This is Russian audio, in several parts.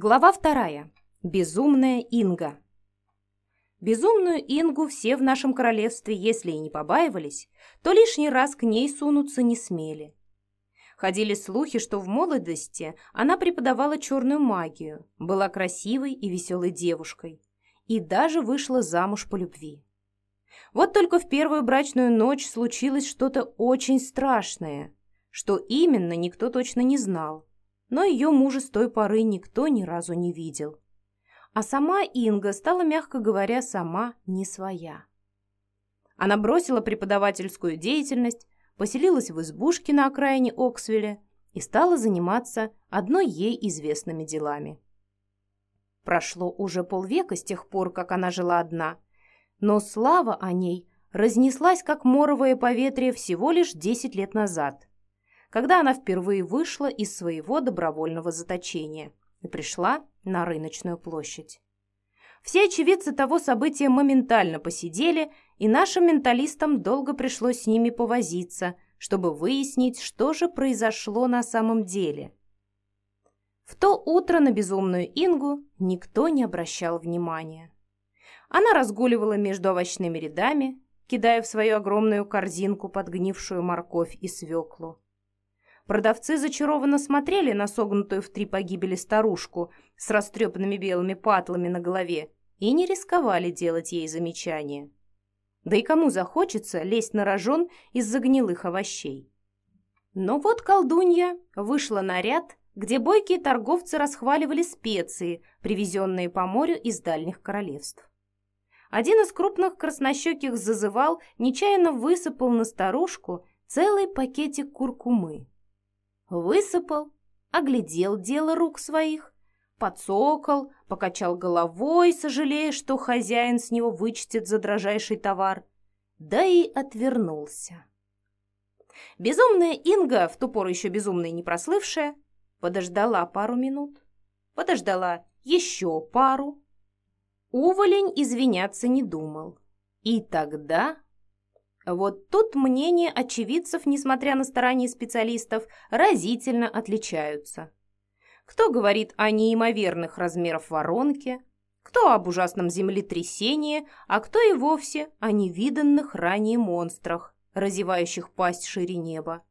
Глава вторая. Безумная Инга. Безумную Ингу все в нашем королевстве, если и не побаивались, то лишний раз к ней сунуться не смели. Ходили слухи, что в молодости она преподавала черную магию, была красивой и веселой девушкой и даже вышла замуж по любви. Вот только в первую брачную ночь случилось что-то очень страшное. Что именно, никто точно не знал но ее мужа с той поры никто ни разу не видел. А сама Инга стала, мягко говоря, сама не своя. Она бросила преподавательскую деятельность, поселилась в избушке на окраине Оксвилля и стала заниматься одной ей известными делами. Прошло уже полвека с тех пор, как она жила одна, но слава о ней разнеслась, как моровое поветрие, всего лишь десять лет назад когда она впервые вышла из своего добровольного заточения и пришла на рыночную площадь. Все очевидцы того события моментально посидели, и нашим менталистам долго пришлось с ними повозиться, чтобы выяснить, что же произошло на самом деле. В то утро на безумную Ингу никто не обращал внимания. Она разгуливала между овощными рядами, кидая в свою огромную корзинку подгнившую морковь и свеклу. Продавцы зачарованно смотрели на согнутую в три погибели старушку с растрепанными белыми патлами на голове и не рисковали делать ей замечания. Да и кому захочется лезть на рожон из-за гнилых овощей? Но вот колдунья вышла на ряд, где бойкие торговцы расхваливали специи, привезенные по морю из дальних королевств. Один из крупных краснощеких зазывал, нечаянно высыпал на старушку целый пакетик куркумы. Высыпал, оглядел дело рук своих, подсокол, покачал головой, сожалея, что хозяин с него вычтет за дрожайший товар, да и отвернулся. Безумная Инга, в ту пору еще безумная не прослывшая, подождала пару минут, подождала еще пару. Уволень извиняться не думал. И тогда вот тут мнения очевидцев, несмотря на старания специалистов, разительно отличаются. Кто говорит о неимоверных размерах воронке, кто об ужасном землетрясении, а кто и вовсе о невиданных ранее монстрах, разевающих пасть шире неба.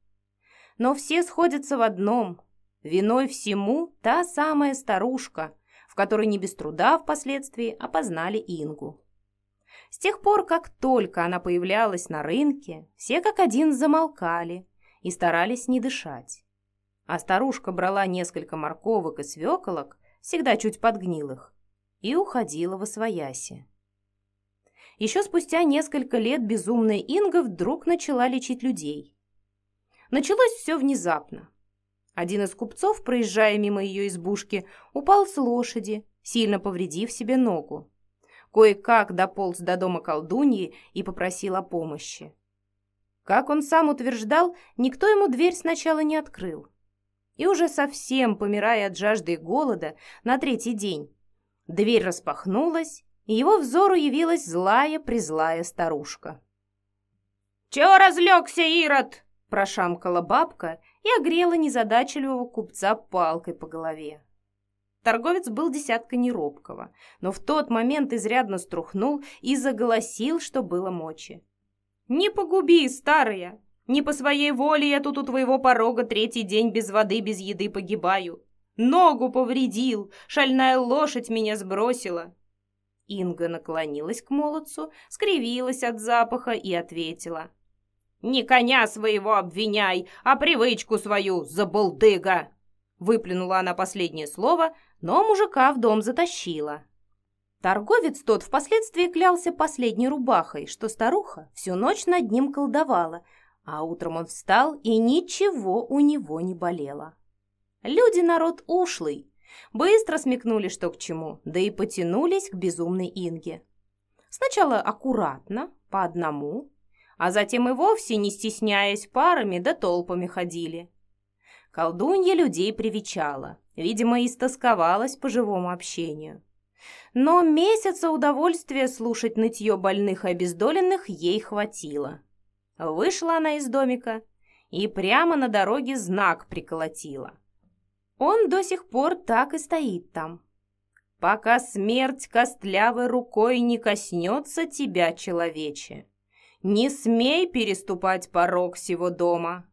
Но все сходятся в одном – виной всему та самая старушка, в которой не без труда впоследствии опознали Ингу. С тех пор, как только она появлялась на рынке, все как один замолкали и старались не дышать. А старушка брала несколько морковок и свеколок, всегда чуть подгнилых, и уходила во свояси. Еще спустя несколько лет безумная Инга вдруг начала лечить людей. Началось все внезапно. Один из купцов, проезжая мимо ее избушки, упал с лошади, сильно повредив себе ногу кое-как дополз до дома колдуньи и попросил о помощи. Как он сам утверждал, никто ему дверь сначала не открыл. И уже совсем, помирая от жажды и голода, на третий день дверь распахнулась, и его взору явилась злая-призлая старушка. «Чего разлегся, Ирод?» – прошамкала бабка и огрела незадачливого купца палкой по голове. Торговец был десятка неробкого, но в тот момент изрядно струхнул и заголосил, что было мочи. «Не погуби, старая! Не по своей воле я тут у твоего порога третий день без воды, без еды погибаю. Ногу повредил, шальная лошадь меня сбросила». Инга наклонилась к молодцу, скривилась от запаха и ответила. «Не коня своего обвиняй, а привычку свою, забулдыга!» Выплюнула она последнее слово, но мужика в дом затащила. Торговец тот впоследствии клялся последней рубахой, что старуха всю ночь над ним колдовала, а утром он встал, и ничего у него не болело. Люди народ ушлый, быстро смекнули, что к чему, да и потянулись к безумной Инге. Сначала аккуратно, по одному, а затем и вовсе, не стесняясь, парами да толпами ходили. Колдунья людей привечала, видимо, истосковалась по живому общению. Но месяца удовольствия слушать нытье больных и обездоленных ей хватило. Вышла она из домика и прямо на дороге знак приколотила. Он до сих пор так и стоит там. Пока смерть костлявой рукой не коснется тебя, человече, не смей переступать порог сего дома.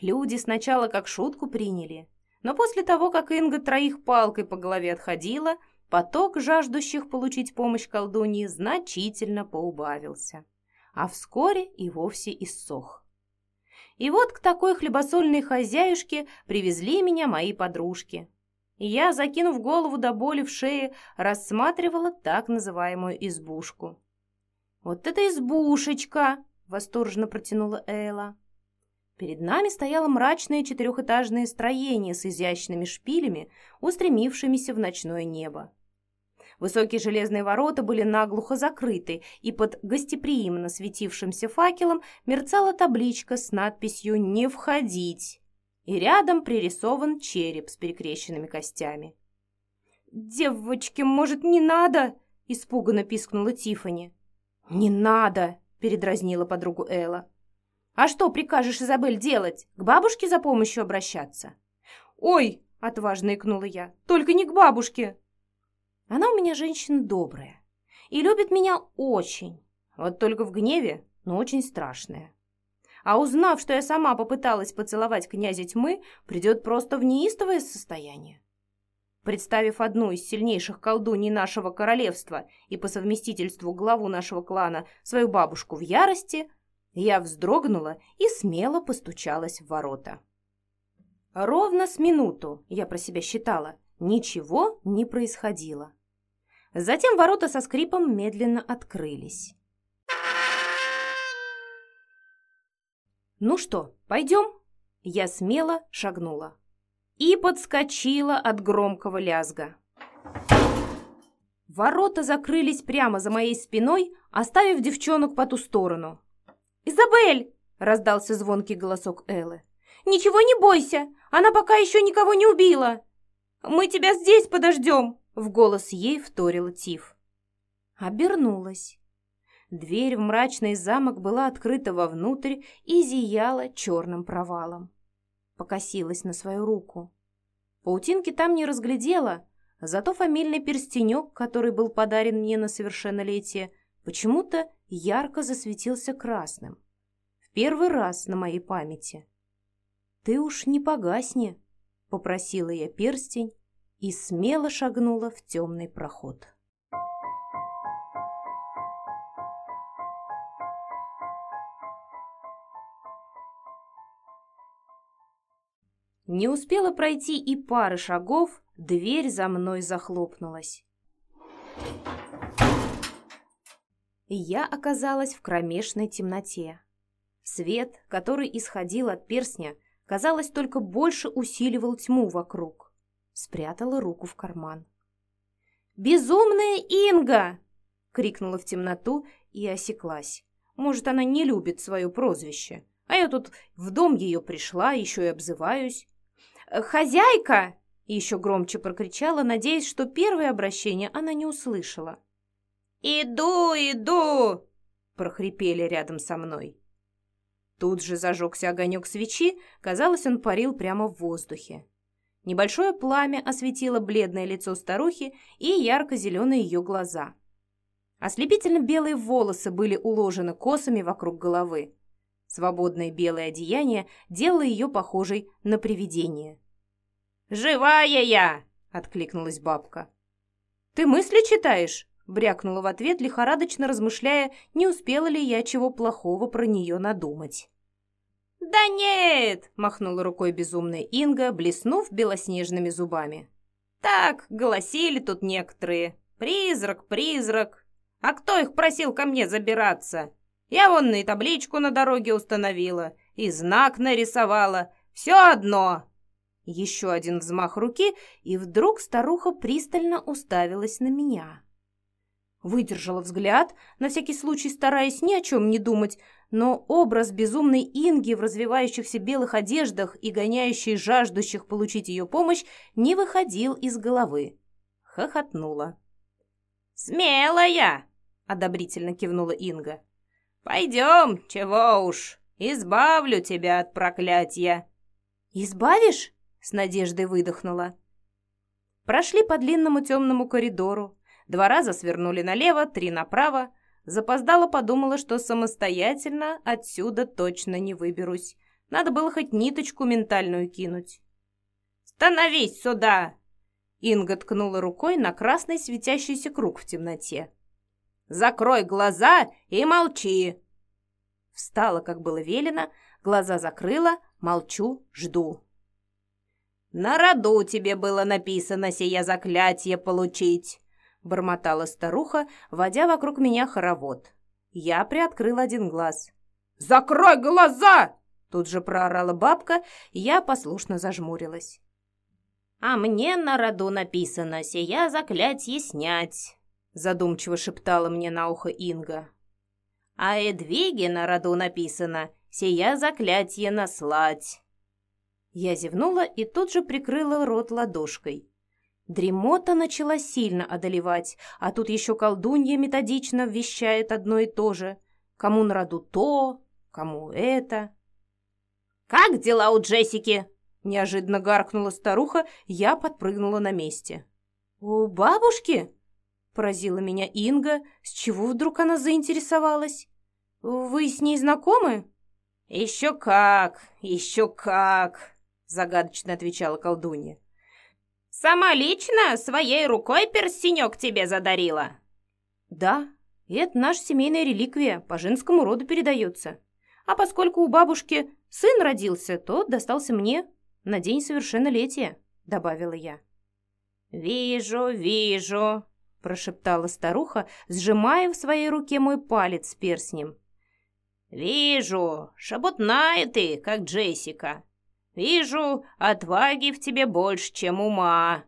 Люди сначала как шутку приняли, но после того, как Инга троих палкой по голове отходила, поток жаждущих получить помощь колдуньи значительно поубавился, а вскоре и вовсе иссох. И вот к такой хлебосольной хозяюшке привезли меня мои подружки. И я, закинув голову до боли в шее, рассматривала так называемую избушку. «Вот это избушечка!» — восторженно протянула Элла. Перед нами стояло мрачное четырехэтажное строение с изящными шпилями, устремившимися в ночное небо. Высокие железные ворота были наглухо закрыты, и под гостеприимно светившимся факелом мерцала табличка с надписью «Не входить», и рядом пририсован череп с перекрещенными костями. «Девочки, может, не надо?» – испуганно пискнула Тифани. «Не надо!» – передразнила подругу Элла. А что прикажешь, Изабель, делать? К бабушке за помощью обращаться? Ой, отважно икнула я, только не к бабушке. Она у меня женщина добрая и любит меня очень. Вот только в гневе, но очень страшная. А узнав, что я сама попыталась поцеловать князя тьмы, придет просто в неистовое состояние. Представив одну из сильнейших колдуней нашего королевства и по совместительству главу нашего клана, свою бабушку в ярости, я вздрогнула и смело постучалась в ворота. Ровно с минуту, я про себя считала, ничего не происходило. Затем ворота со скрипом медленно открылись. «Ну что, пойдем?» Я смело шагнула и подскочила от громкого лязга. Ворота закрылись прямо за моей спиной, оставив девчонок по ту сторону. «Изабель!» — раздался звонкий голосок Эллы. «Ничего не бойся! Она пока еще никого не убила!» «Мы тебя здесь подождем!» — в голос ей вторил Тиф. Обернулась. Дверь в мрачный замок была открыта вовнутрь и зияла черным провалом. Покосилась на свою руку. Паутинки там не разглядела, зато фамильный перстенек, который был подарен мне на совершеннолетие, почему-то ярко засветился красным. В первый раз на моей памяти. «Ты уж не погасни», — попросила я перстень и смело шагнула в темный проход. Не успела пройти и пары шагов, дверь за мной захлопнулась и я оказалась в кромешной темноте. Свет, который исходил от перстня, казалось, только больше усиливал тьму вокруг. Спрятала руку в карман. «Безумная Инга!» — крикнула в темноту и осеклась. Может, она не любит свое прозвище, а я тут в дом ее пришла, еще и обзываюсь. «Хозяйка!» — еще громче прокричала, надеясь, что первое обращение она не услышала. «Иду, иду!» – прохрипели рядом со мной. Тут же зажегся огонек свечи, казалось, он парил прямо в воздухе. Небольшое пламя осветило бледное лицо старухи и ярко-зеленые ее глаза. Ослепительно белые волосы были уложены косами вокруг головы. Свободное белое одеяние делало ее похожей на привидение. «Живая я!» — откликнулась бабка. «Ты мысли читаешь?» Брякнула в ответ, лихорадочно размышляя, не успела ли я чего плохого про нее надумать. «Да нет!» – махнула рукой безумная Инга, блеснув белоснежными зубами. «Так, голосили тут некоторые. Призрак, призрак. А кто их просил ко мне забираться? Я вон и табличку на дороге установила, и знак нарисовала. Все одно!» Еще один взмах руки, и вдруг старуха пристально уставилась на меня. Выдержала взгляд, на всякий случай стараясь ни о чем не думать, но образ безумной Инги в развивающихся белых одеждах и гоняющей жаждущих получить ее помощь не выходил из головы. Хохотнула. «Смелая!» — одобрительно кивнула Инга. «Пойдем, чего уж, избавлю тебя от проклятия». «Избавишь?» С надеждой выдохнула. Прошли по длинному темному коридору. Два раза свернули налево, три направо. Запоздала подумала, что самостоятельно отсюда точно не выберусь. Надо было хоть ниточку ментальную кинуть. «Становись сюда!» Инга ткнула рукой на красный светящийся круг в темноте. «Закрой глаза и молчи!» Встала, как было велено, глаза закрыла, молчу, жду. «На роду тебе было написано сия заклятие получить!» Бормотала старуха, водя вокруг меня хоровод. Я приоткрыл один глаз. «Закрой глаза!» Тут же проорала бабка, я послушно зажмурилась. «А мне на роду написано сия заклятье снять», задумчиво шептала мне на ухо Инга. «А Эдвиге на роду написано сия заклятье наслать». Я зевнула и тут же прикрыла рот ладошкой. Дремота начала сильно одолевать, а тут еще колдунья методично вещает одно и то же. Кому на роду то, кому это. «Как дела у Джессики?» Неожиданно гаркнула старуха, я подпрыгнула на месте. «У бабушки?» Поразила меня Инга. С чего вдруг она заинтересовалась? «Вы с ней знакомы?» «Еще как, еще как!» Загадочно отвечала колдунья. «Сама лично своей рукой перстенек тебе задарила?» «Да, это наша семейная реликвия, по женскому роду передается. А поскольку у бабушки сын родился, то достался мне на день совершеннолетия», — добавила я. «Вижу, вижу», — прошептала старуха, сжимая в своей руке мой палец с перстнем. «Вижу, шабутная ты, как Джессика. Вижу, отваги в тебе больше, чем ума».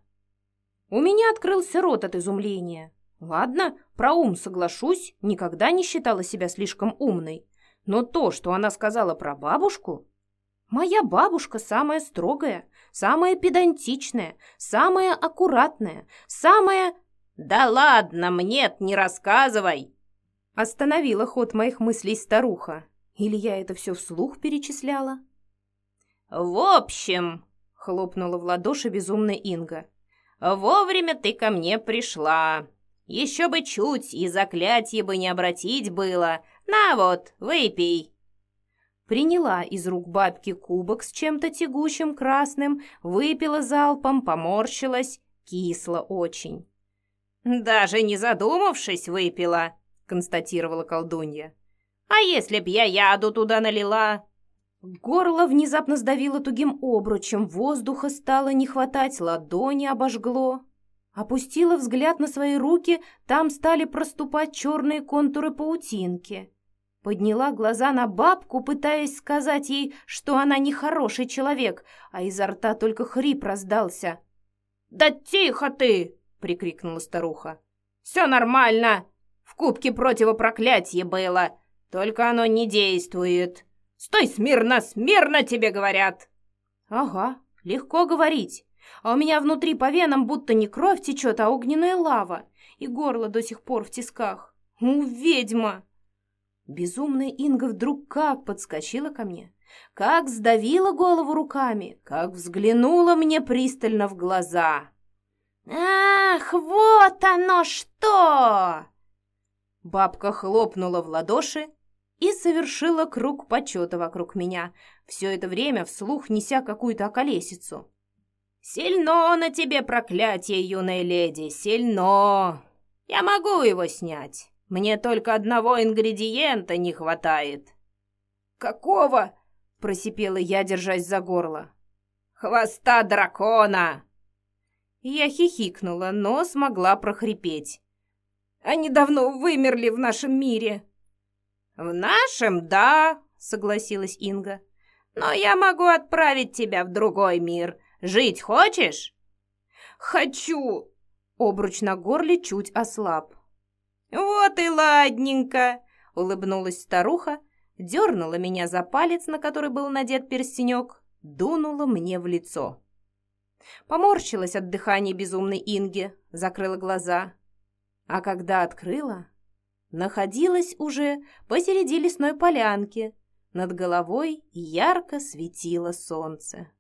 У меня открылся рот от изумления. Ладно, про ум соглашусь, никогда не считала себя слишком умной. Но то, что она сказала про бабушку... Моя бабушка самая строгая, самая педантичная, самая аккуратная, самая... «Да ладно, мне не рассказывай!» Остановила ход моих мыслей старуха. Или я это все вслух перечисляла? «В общем...» — хлопнула в ладоши безумная Инга. «Вовремя ты ко мне пришла. Еще бы чуть, и заклятие бы не обратить было. «На вот, выпей!» Приняла из рук бабки кубок с чем-то тягучим красным, выпила залпом, поморщилась, кисло очень. «Даже не задумавшись, выпила», — констатировала колдунья. «А если б я яду туда налила?» Горло внезапно сдавило тугим обручем, воздуха стало не хватать, ладони обожгло. Опустила взгляд на свои руки, там стали проступать черные контуры паутинки. Подняла глаза на бабку, пытаясь сказать ей, что она нехороший человек, а изо рта только хрип раздался. «Да тихо ты!» — прикрикнула старуха. «Все нормально! В кубке противопроклятие было, только оно не действует. Стой смирно, смирно тебе говорят!» «Ага, легко говорить, а у меня внутри по венам будто не кровь течет, а огненная лава, и горло до сих пор в тисках. У, ведьма!» Безумная Инга вдруг как подскочила ко мне, как сдавила голову руками, как взглянула мне пристально в глаза. «Ах, вот оно что!» Бабка хлопнула в ладоши и совершила круг почета вокруг меня, все это время вслух неся какую-то околесицу. «Сильно на тебе проклятие, юная леди, сильно! Я могу его снять!» Мне только одного ингредиента не хватает». «Какого?» — просипела я, держась за горло. «Хвоста дракона!» Я хихикнула, но смогла прохрипеть. «Они давно вымерли в нашем мире». «В нашем, да», — согласилась Инга. «Но я могу отправить тебя в другой мир. Жить хочешь?» «Хочу!» Обруч на горле чуть ослаб. «Вот и ладненько!» — улыбнулась старуха, дернула меня за палец, на который был надет перстенек, дунула мне в лицо. Поморщилась от дыхания безумной Инги, закрыла глаза. А когда открыла, находилась уже посреди лесной полянки. Над головой ярко светило солнце.